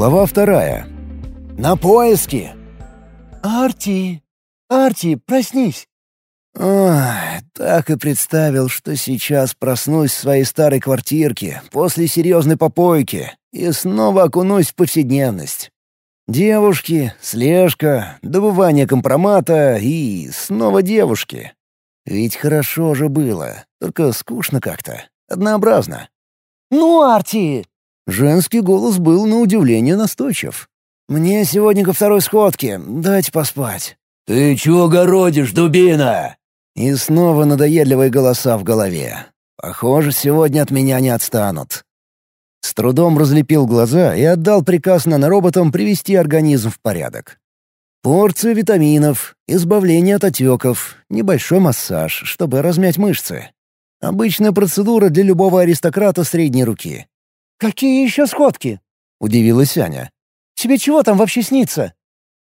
Глава вторая. «На поиски!» «Арти! Арти, проснись!» Ох, так и представил, что сейчас проснусь в своей старой квартирке после серьезной попойки и снова окунусь в повседневность. Девушки, слежка, добывание компромата и снова девушки. Ведь хорошо же было, только скучно как-то, однообразно. «Ну, Арти!» Женский голос был на удивление настойчив. «Мне сегодня ко второй сходке, дайте поспать». «Ты чего городишь, дубина?» И снова надоедливые голоса в голове. Похоже, сегодня от меня не отстанут. С трудом разлепил глаза и отдал приказ нанороботам привести организм в порядок. Порция витаминов, избавление от отеков, небольшой массаж, чтобы размять мышцы. Обычная процедура для любого аристократа средней руки. «Какие еще сходки?» — удивилась Аня. «Тебе чего там вообще снится?»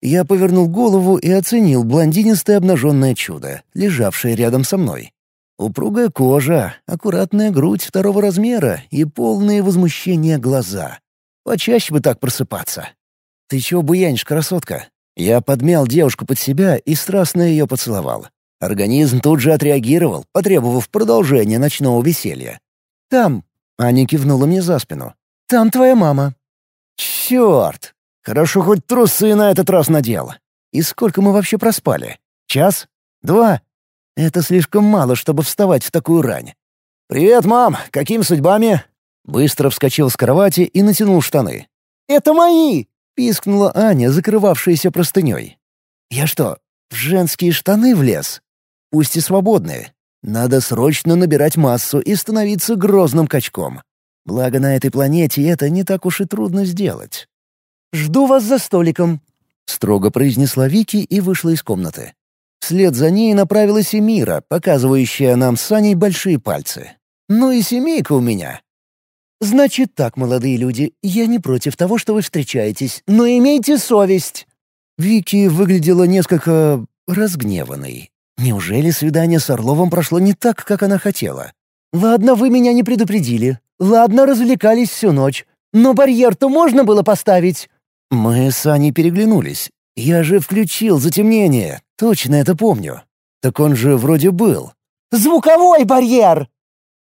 Я повернул голову и оценил блондинистое обнаженное чудо, лежавшее рядом со мной. Упругая кожа, аккуратная грудь второго размера и полные возмущения глаза. Почаще бы так просыпаться. «Ты чего буянишь, красотка?» Я подмял девушку под себя и страстно ее поцеловал. Организм тут же отреагировал, потребовав продолжения ночного веселья. «Там!» — Аня кивнула мне за спину. «Там твоя мама». «Черт! Хорошо, хоть трусы на этот раз надел. И сколько мы вообще проспали? Час? Два? Это слишком мало, чтобы вставать в такую рань. «Привет, мам! Какими судьбами?» Быстро вскочил с кровати и натянул штаны. «Это мои!» — пискнула Аня, закрывавшаяся простыней. «Я что, в женские штаны влез? Пусть и свободные. Надо срочно набирать массу и становиться грозным качком. Благо на этой планете это не так уж и трудно сделать. «Жду вас за столиком», — строго произнесла Вики и вышла из комнаты. Вслед за ней направилась и Мира, показывающая нам с Саней большие пальцы. «Ну и семейка у меня». «Значит так, молодые люди, я не против того, что вы встречаетесь, но имейте совесть». Вики выглядела несколько разгневанной. Неужели свидание с Орловым прошло не так, как она хотела? «Ладно, вы меня не предупредили. Ладно, развлекались всю ночь. Но барьер-то можно было поставить. Мы с Аней переглянулись. Я же включил затемнение, точно это помню. Так он же вроде был. «Звуковой барьер!»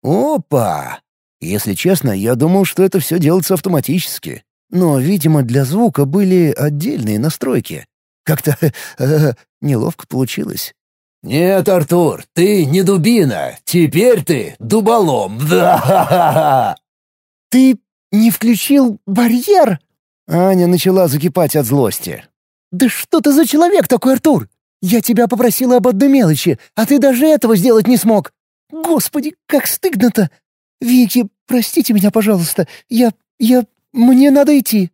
«Опа!» Если честно, я думал, что это все делается автоматически. Но, видимо, для звука были отдельные настройки. Как-то э, неловко получилось. «Нет, Артур, ты не дубина. Теперь ты дуболом. Да-ха-ха-ха!» «Ты не включил барьер?» Аня начала закипать от злости. «Да что ты за человек такой, Артур? Я тебя попросила об одной мелочи, а ты даже этого сделать не смог. Господи, как стыдно-то! Вики, простите меня, пожалуйста. Я... я... мне надо идти».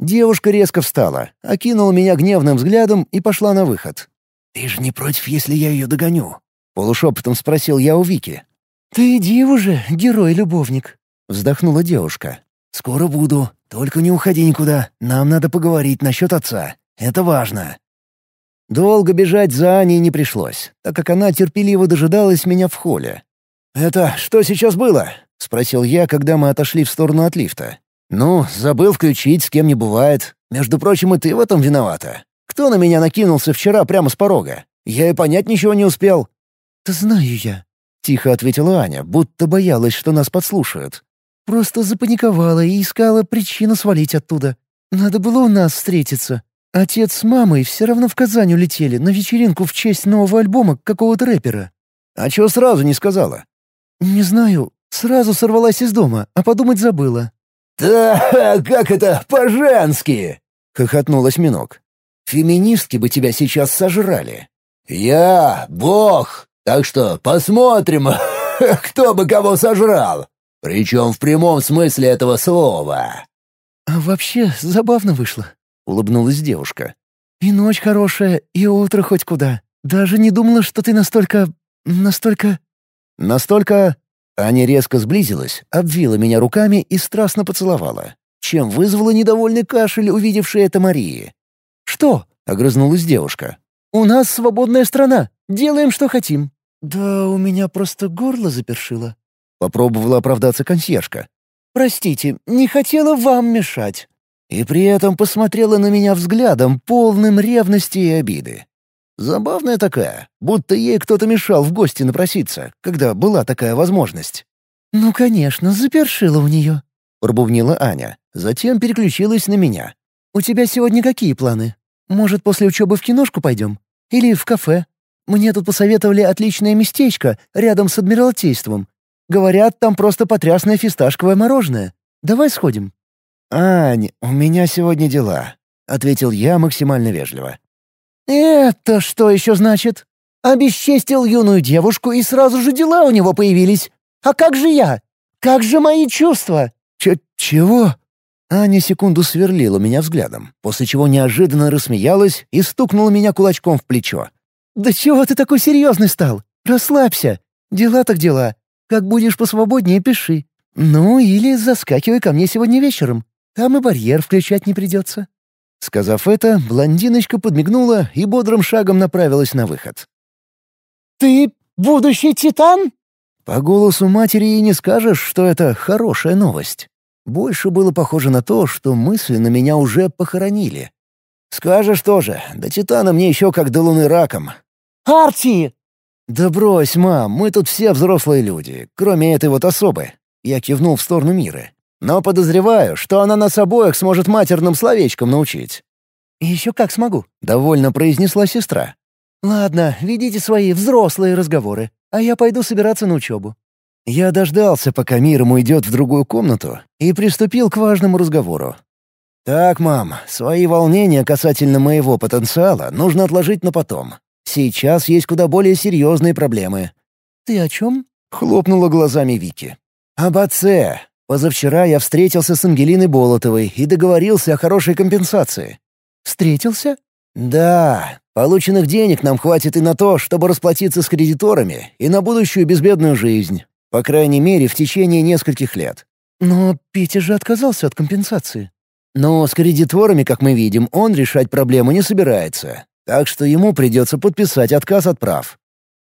Девушка резко встала, окинула меня гневным взглядом и пошла на выход. «Ты же не против, если я ее догоню?» — полушепотом спросил я у Вики. «Ты иди уже, герой-любовник», — вздохнула девушка. «Скоро буду. Только не уходи никуда. Нам надо поговорить насчет отца. Это важно». Долго бежать за Аней не пришлось, так как она терпеливо дожидалась меня в холле. «Это что сейчас было?» — спросил я, когда мы отошли в сторону от лифта. «Ну, забыл включить, с кем не бывает. Между прочим, и ты в этом виновата. Кто на меня накинулся вчера прямо с порога? Я и понять ничего не успел». «Да знаю я», — тихо ответила Аня, будто боялась, что нас подслушают. Просто запаниковала и искала причину свалить оттуда. Надо было у нас встретиться. Отец с мамой все равно в Казань улетели на вечеринку в честь нового альбома какого-то рэпера. А чего сразу не сказала? Не знаю. Сразу сорвалась из дома, а подумать забыла. «Да, как это по-женски!» — хохотнулась Минок. «Феминистки бы тебя сейчас сожрали». «Я — бог, так что посмотрим, кто бы кого сожрал. Причем в прямом смысле этого слова. «А вообще забавно вышло», — улыбнулась девушка. «И ночь хорошая, и утро хоть куда. Даже не думала, что ты настолько... настолько...» «Настолько...» Аня резко сблизилась, обвила меня руками и страстно поцеловала, чем вызвала недовольный кашель, увидевший это Марии. «Что?» — огрызнулась девушка. «У нас свободная страна. Делаем, что хотим». «Да у меня просто горло запершило», Попробовала оправдаться консьержка. «Простите, не хотела вам мешать». И при этом посмотрела на меня взглядом, полным ревности и обиды. Забавная такая, будто ей кто-то мешал в гости напроситься, когда была такая возможность. «Ну, конечно, запершила у нее», — пробубнила Аня. Затем переключилась на меня. «У тебя сегодня какие планы? Может, после учебы в киношку пойдем? Или в кафе? Мне тут посоветовали отличное местечко рядом с Адмиралтейством. Говорят, там просто потрясное фисташковое мороженое. Давай сходим». «Ань, у меня сегодня дела», — ответил я максимально вежливо. «Это что еще значит? Обесчестил юную девушку, и сразу же дела у него появились. А как же я? Как же мои чувства?» Ч «Чего?» Аня секунду сверлила меня взглядом, после чего неожиданно рассмеялась и стукнула меня кулачком в плечо. «Да чего ты такой серьезный стал? Расслабься. Дела так дела. Как будешь посвободнее, пиши. Ну, или заскакивай ко мне сегодня вечером. Там и барьер включать не придется». Сказав это, блондиночка подмигнула и бодрым шагом направилась на выход. «Ты будущий титан?» По голосу матери и не скажешь, что это хорошая новость. Больше было похоже на то, что мысли на меня уже похоронили. «Скажешь тоже, до Титана мне еще как до Луны раком». «Арти!» «Да брось, мам, мы тут все взрослые люди, кроме этой вот особы». Я кивнул в сторону Миры. Но подозреваю, что она нас обоих сможет матерным словечком научить». «Еще как смогу», — довольно произнесла сестра. «Ладно, ведите свои взрослые разговоры, а я пойду собираться на учебу». Я дождался, пока Миром уйдет в другую комнату, и приступил к важному разговору. «Так, мам, свои волнения касательно моего потенциала нужно отложить на потом. Сейчас есть куда более серьезные проблемы». «Ты о чем?» — хлопнула глазами Вики. «Об отце. Позавчера я встретился с Ангелиной Болотовой и договорился о хорошей компенсации». «Встретился?» «Да. Полученных денег нам хватит и на то, чтобы расплатиться с кредиторами, и на будущую безбедную жизнь. По крайней мере, в течение нескольких лет». «Но Петя же отказался от компенсации». «Но с кредиторами, как мы видим, он решать проблему не собирается. Так что ему придется подписать отказ от прав».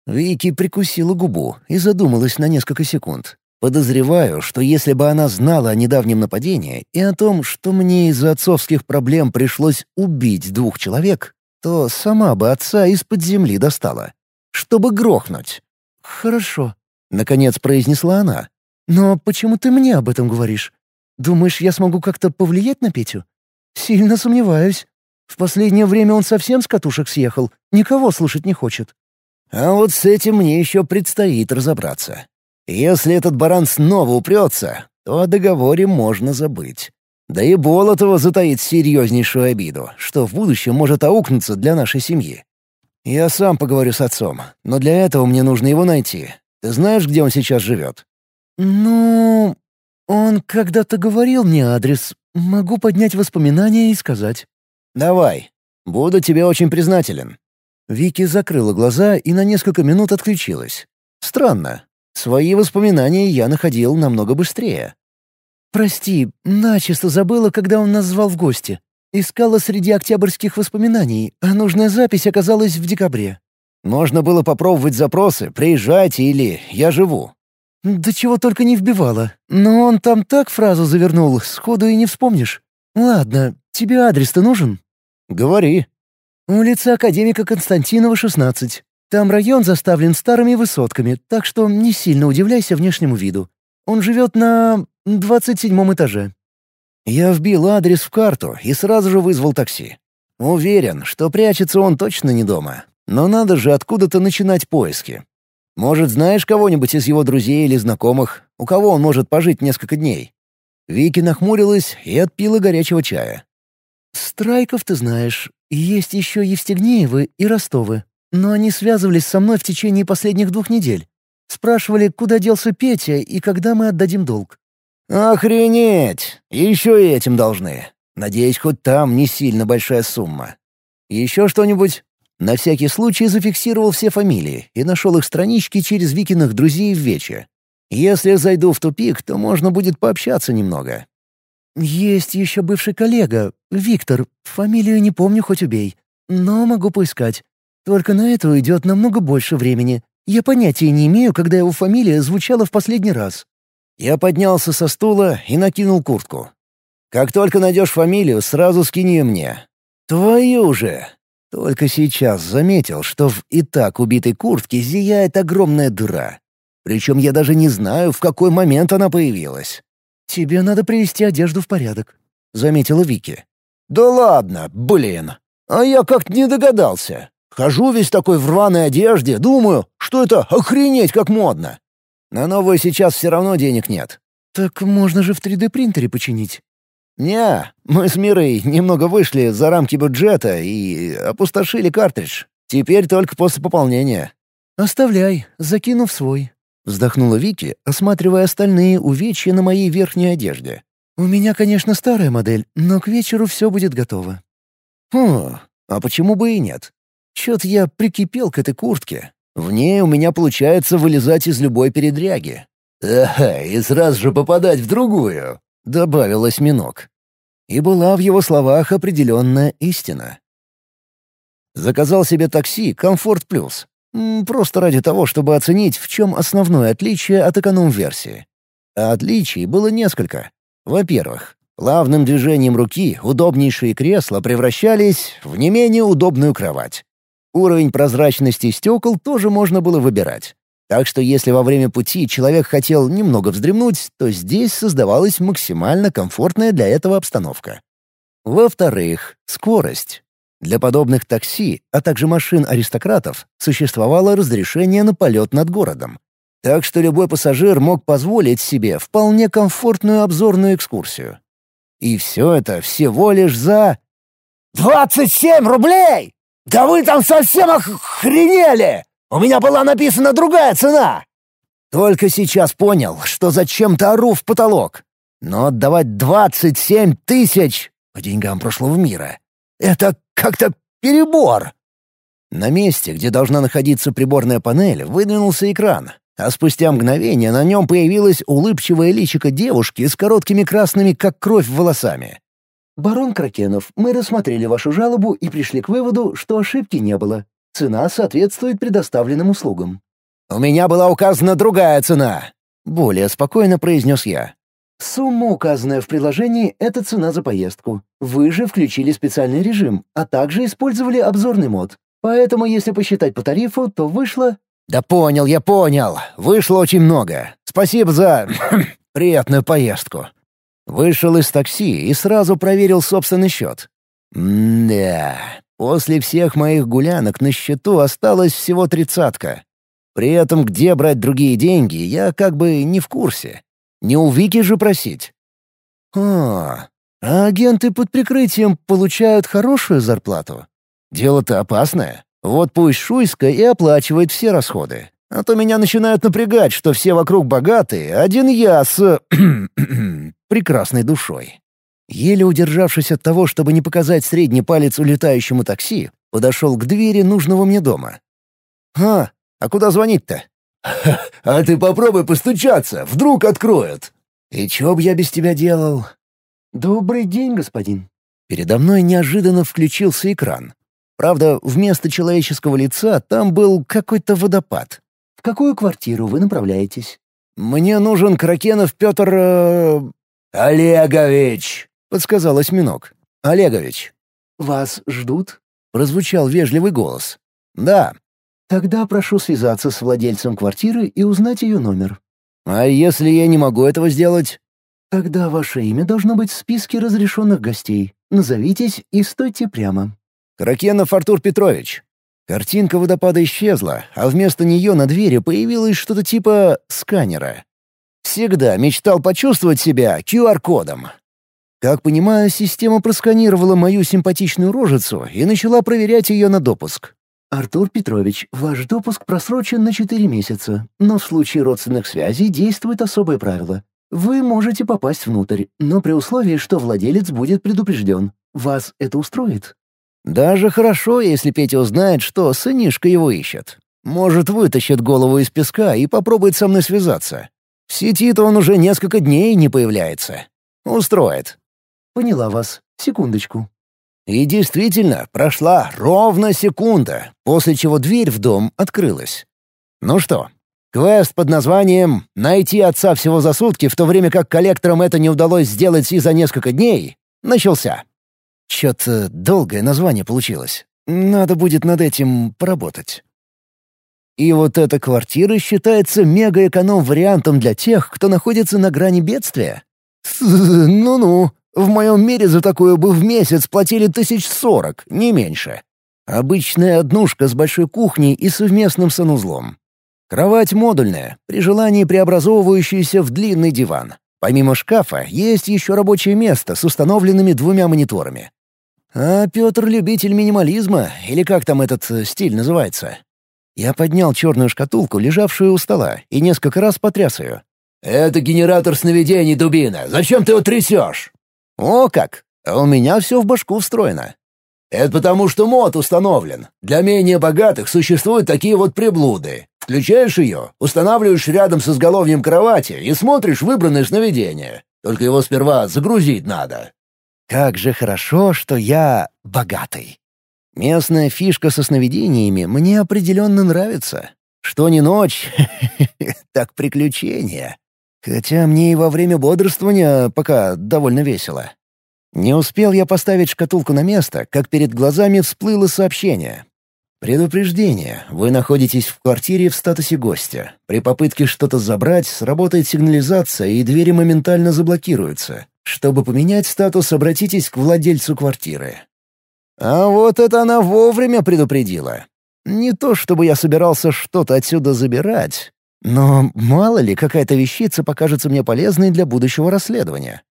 Вики прикусила губу и задумалась на несколько секунд. Подозреваю, что если бы она знала о недавнем нападении и о том, что мне из-за отцовских проблем пришлось убить двух человек, то сама бы отца из-под земли достала. Чтобы грохнуть. «Хорошо», — наконец произнесла она. «Но почему ты мне об этом говоришь? Думаешь, я смогу как-то повлиять на Петю? Сильно сомневаюсь. В последнее время он совсем с катушек съехал, никого слушать не хочет». «А вот с этим мне еще предстоит разобраться. Если этот баран снова упрется, то о договоре можно забыть. Да и Болотова затаит серьезнейшую обиду, что в будущем может аукнуться для нашей семьи. Я сам поговорю с отцом, но для этого мне нужно его найти. Ты знаешь, где он сейчас живет?» «Ну...» «Он когда-то говорил мне адрес. Могу поднять воспоминания и сказать». «Давай. Буду тебе очень признателен». Вики закрыла глаза и на несколько минут отключилась. Странно. Свои воспоминания я находил намного быстрее. «Прости, начисто забыла, когда он нас звал в гости. Искала среди октябрьских воспоминаний, а нужная запись оказалась в декабре». «Можно было попробовать запросы, приезжайте или «я живу». «Да чего только не вбивала. Но он там так фразу завернул, сходу и не вспомнишь. Ладно, тебе адрес-то нужен?» «Говори». «Улица Академика Константинова, 16. Там район заставлен старыми высотками, так что не сильно удивляйся внешнему виду. Он живет на двадцать седьмом этаже». Я вбил адрес в карту и сразу же вызвал такси. Уверен, что прячется он точно не дома. Но надо же откуда-то начинать поиски. Может, знаешь кого-нибудь из его друзей или знакомых, у кого он может пожить несколько дней?» Вики нахмурилась и отпила горячего чая. «Страйков ты знаешь. Есть еще Евстигнеевы и Ростовы. Но они связывались со мной в течение последних двух недель. Спрашивали, куда делся Петя и когда мы отдадим долг. «Охренеть! Еще и этим должны. Надеюсь, хоть там не сильно большая сумма. Еще что-нибудь?» На всякий случай зафиксировал все фамилии и нашел их странички через Викиных друзей в Вече. Если зайду в тупик, то можно будет пообщаться немного. «Есть еще бывший коллега, Виктор. Фамилию не помню, хоть убей. Но могу поискать. Только на это уйдет намного больше времени. Я понятия не имею, когда его фамилия звучала в последний раз». Я поднялся со стула и накинул куртку. Как только найдешь фамилию, сразу скини мне. Твою же! Только сейчас заметил, что в и так убитой куртке зияет огромная дыра. Причем я даже не знаю, в какой момент она появилась. «Тебе надо привести одежду в порядок», — заметила Вики. «Да ладно, блин! А я как-то не догадался. Хожу весь такой в рваной одежде, думаю, что это охренеть как модно. На новую сейчас все равно денег нет». «Так можно же в 3D-принтере починить». «Не, мы с Мирой немного вышли за рамки бюджета и опустошили картридж. Теперь только после пополнения». «Оставляй, закинув свой», — вздохнула Вики, осматривая остальные увечья на моей верхней одежде. «У меня, конечно, старая модель, но к вечеру все будет готово». «Хм, а почему бы и нет? Чё-то я прикипел к этой куртке. В ней у меня получается вылезать из любой передряги». «Ага, и сразу же попадать в другую», — добавил осьминог. И была в его словах определенная истина. Заказал себе такси «Комфорт Плюс». Просто ради того, чтобы оценить, в чем основное отличие от эконом-версии. А отличий было несколько. Во-первых, плавным движением руки удобнейшие кресла превращались в не менее удобную кровать. Уровень прозрачности стекол тоже можно было выбирать. Так что если во время пути человек хотел немного вздремнуть, то здесь создавалась максимально комфортная для этого обстановка. Во-вторых, скорость. Для подобных такси, а также машин аристократов, существовало разрешение на полет над городом. Так что любой пассажир мог позволить себе вполне комфортную обзорную экскурсию. И все это всего лишь за... «Двадцать семь рублей! Да вы там совсем охренели! У меня была написана другая цена!» Только сейчас понял, что зачем-то ору в потолок. Но отдавать двадцать семь тысяч по деньгам прошлого мира — это как-то перебор. На месте, где должна находиться приборная панель, выдвинулся экран, а спустя мгновение на нем появилась улыбчивая личико девушки с короткими красными, как кровь, волосами. «Барон Кракенов, мы рассмотрели вашу жалобу и пришли к выводу, что ошибки не было. Цена соответствует предоставленным услугам». «У меня была указана другая цена», — более спокойно произнес я. «Сумма, указанная в приложении, — это цена за поездку. Вы же включили специальный режим, а также использовали обзорный мод. Поэтому, если посчитать по тарифу, то вышло...» «Да понял, я понял. Вышло очень много. Спасибо за... приятную поездку». Вышел из такси и сразу проверил собственный счет. М-да, После всех моих гулянок на счету осталось всего тридцатка. При этом где брать другие деньги, я как бы не в курсе. Не у Вики же просить. А, а агенты под прикрытием получают хорошую зарплату? Дело-то опасное. Вот пусть Шуйска и оплачивает все расходы. А то меня начинают напрягать, что все вокруг богатые, один я с... прекрасной душой. Еле удержавшись от того, чтобы не показать средний палец улетающему такси, подошел к двери нужного мне дома. «А, а куда звонить-то?» «А ты попробуй постучаться, вдруг откроют». «И чё б я без тебя делал?» «Добрый день, господин». Передо мной неожиданно включился экран. Правда, вместо человеческого лица там был какой-то водопад. «В какую квартиру вы направляетесь?» «Мне нужен Кракенов Петр...» э... «Олегович!» — подсказал осьминог. «Олегович». «Вас ждут?» — прозвучал вежливый голос. «Да». «Тогда прошу связаться с владельцем квартиры и узнать ее номер». «А если я не могу этого сделать?» «Тогда ваше имя должно быть в списке разрешенных гостей. Назовитесь и стойте прямо». «Кракенов Артур Петрович». Картинка водопада исчезла, а вместо нее на двери появилось что-то типа сканера. Всегда мечтал почувствовать себя QR-кодом. Как понимаю, система просканировала мою симпатичную рожицу и начала проверять ее на допуск. «Артур Петрович, ваш допуск просрочен на 4 месяца, но в случае родственных связей действует особое правило. Вы можете попасть внутрь, но при условии, что владелец будет предупрежден. Вас это устроит?» «Даже хорошо, если Петя узнает, что сынишка его ищет. Может, вытащит голову из песка и попробует со мной связаться. В сети-то он уже несколько дней не появляется. Устроит. «Поняла вас. Секундочку». И действительно, прошла ровно секунда, после чего дверь в дом открылась. Ну что, Квест под названием «Найти отца всего за сутки, в то время как коллекторам это не удалось сделать и за несколько дней» начался. Чё-то долгое название получилось. Надо будет над этим поработать. И вот эта квартира считается мега-эконом-вариантом для тех, кто находится на грани бедствия. Ну-ну, в моем мире за такое бы в месяц платили тысяч сорок, не меньше. Обычная однушка с большой кухней и совместным санузлом. Кровать модульная, при желании преобразовывающаяся в длинный диван. Помимо шкафа, есть еще рабочее место с установленными двумя мониторами. А Петр — любитель минимализма, или как там этот э, стиль называется. Я поднял черную шкатулку, лежавшую у стола, и несколько раз потряс ее. «Это генератор сновидений, дубина. Зачем ты его трясешь?» «О как! А у меня все в башку встроено. Это потому, что мод установлен. Для менее богатых существуют такие вот приблуды. Включаешь ее, устанавливаешь рядом с изголовьем кровати и смотришь выбранное сновидение. Только его сперва загрузить надо. Как же хорошо, что я богатый. Местная фишка со сновидениями мне определенно нравится. Что не ночь, так приключение. Хотя мне и во время бодрствования пока довольно весело. Не успел я поставить шкатулку на место, как перед глазами всплыло сообщение. «Предупреждение. Вы находитесь в квартире в статусе гостя. При попытке что-то забрать, сработает сигнализация, и двери моментально заблокируются. Чтобы поменять статус, обратитесь к владельцу квартиры». А вот это она вовремя предупредила. Не то чтобы я собирался что-то отсюда забирать, но мало ли какая-то вещица покажется мне полезной для будущего расследования.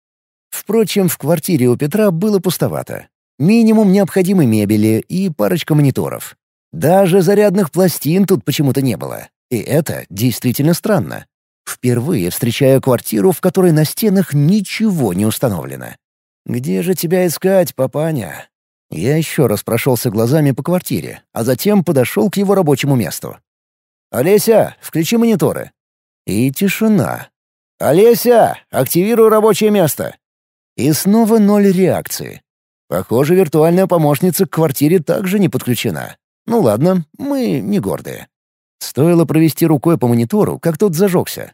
Впрочем, в квартире у Петра было пустовато. Минимум необходимой мебели и парочка мониторов. Даже зарядных пластин тут почему-то не было. И это действительно странно. Впервые встречаю квартиру, в которой на стенах ничего не установлено. «Где же тебя искать, папаня?» Я еще раз прошелся глазами по квартире, а затем подошел к его рабочему месту. «Олеся, включи мониторы». И тишина. «Олеся, активируй рабочее место». И снова ноль реакции. Похоже, виртуальная помощница к квартире также не подключена. Ну ладно, мы не гордые. Стоило провести рукой по монитору, как тот зажегся.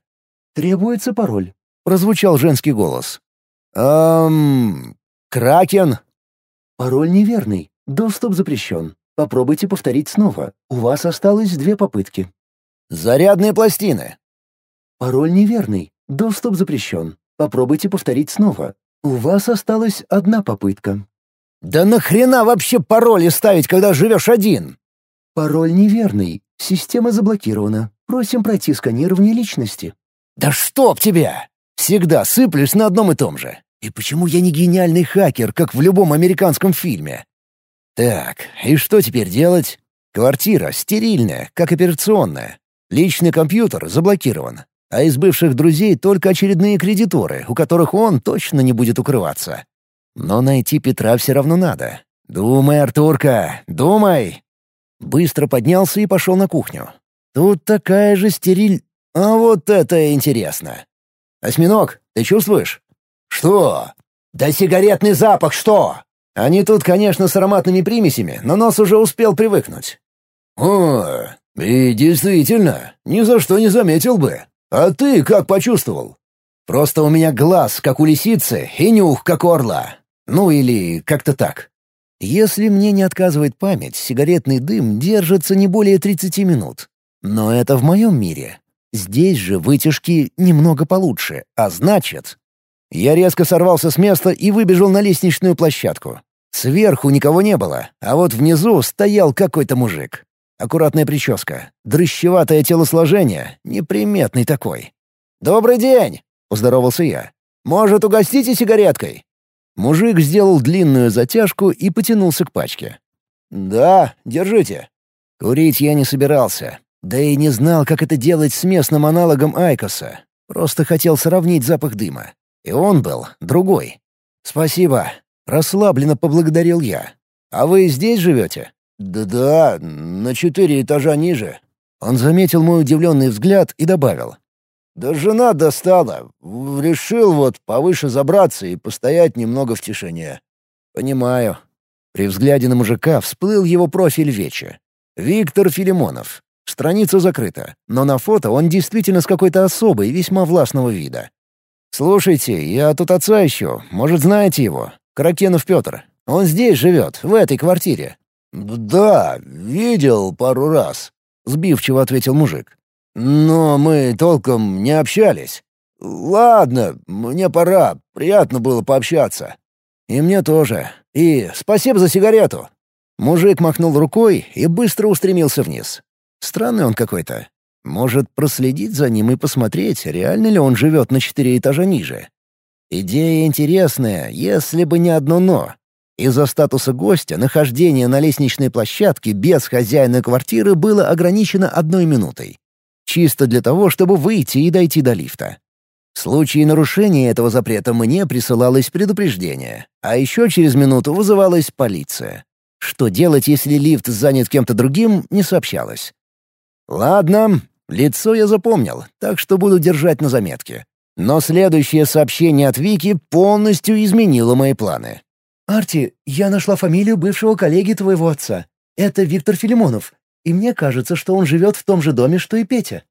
«Требуется пароль», — прозвучал женский голос. «Эм... Кракен?» «Пароль неверный. Доступ запрещен. Попробуйте повторить снова. У вас осталось две попытки». «Зарядные пластины». «Пароль неверный. Доступ запрещен. Попробуйте повторить снова. У вас осталась одна попытка». «Да нахрена вообще пароли ставить, когда живешь один?» «Пароль неверный. Система заблокирована. Просим пройти сканирование личности». «Да чтоб тебя! Всегда сыплюсь на одном и том же. И почему я не гениальный хакер, как в любом американском фильме?» «Так, и что теперь делать?» «Квартира стерильная, как операционная. Личный компьютер заблокирован а из бывших друзей только очередные кредиторы, у которых он точно не будет укрываться. Но найти Петра все равно надо. Думай, Артурка, думай!» Быстро поднялся и пошел на кухню. Тут такая же стериль... А вот это интересно. «Осьминог, ты чувствуешь?» «Что?» «Да сигаретный запах что?» Они тут, конечно, с ароматными примесями, но нос уже успел привыкнуть. «О, и действительно, ни за что не заметил бы. «А ты как почувствовал?» «Просто у меня глаз, как у лисицы, и нюх, как у орла. Ну или как-то так. Если мне не отказывает память, сигаретный дым держится не более 30 минут. Но это в моем мире. Здесь же вытяжки немного получше, а значит... Я резко сорвался с места и выбежал на лестничную площадку. Сверху никого не было, а вот внизу стоял какой-то мужик. Аккуратная прическа, дрыщеватое телосложение, неприметный такой. «Добрый день!» — поздоровался я. «Может, угостите сигареткой?» Мужик сделал длинную затяжку и потянулся к пачке. «Да, держите». Курить я не собирался, да и не знал, как это делать с местным аналогом Айкоса. Просто хотел сравнить запах дыма. И он был другой. «Спасибо», — расслабленно поблагодарил я. «А вы здесь живете?» «Да-да, на четыре этажа ниже». Он заметил мой удивленный взгляд и добавил. «Да жена достала. Решил вот повыше забраться и постоять немного в тишине». «Понимаю». При взгляде на мужика всплыл его профиль Веча. Виктор Филимонов. Страница закрыта, но на фото он действительно с какой-то особой, весьма властного вида. «Слушайте, я тут отца ищу. Может, знаете его? Каракенов Петр. Он здесь живет, в этой квартире». «Да, видел пару раз», — сбивчиво ответил мужик. «Но мы толком не общались. Ладно, мне пора. Приятно было пообщаться». «И мне тоже. И спасибо за сигарету». Мужик махнул рукой и быстро устремился вниз. Странный он какой-то. Может, проследить за ним и посмотреть, реально ли он живет на четыре этажа ниже. Идея интересная, если бы не одно «но». Из-за статуса гостя нахождение на лестничной площадке без хозяина квартиры было ограничено одной минутой. Чисто для того, чтобы выйти и дойти до лифта. В случае нарушения этого запрета мне присылалось предупреждение, а еще через минуту вызывалась полиция. Что делать, если лифт занят кем-то другим, не сообщалось. Ладно, лицо я запомнил, так что буду держать на заметке. Но следующее сообщение от Вики полностью изменило мои планы. «Арти, я нашла фамилию бывшего коллеги твоего отца. Это Виктор Филимонов. И мне кажется, что он живет в том же доме, что и Петя».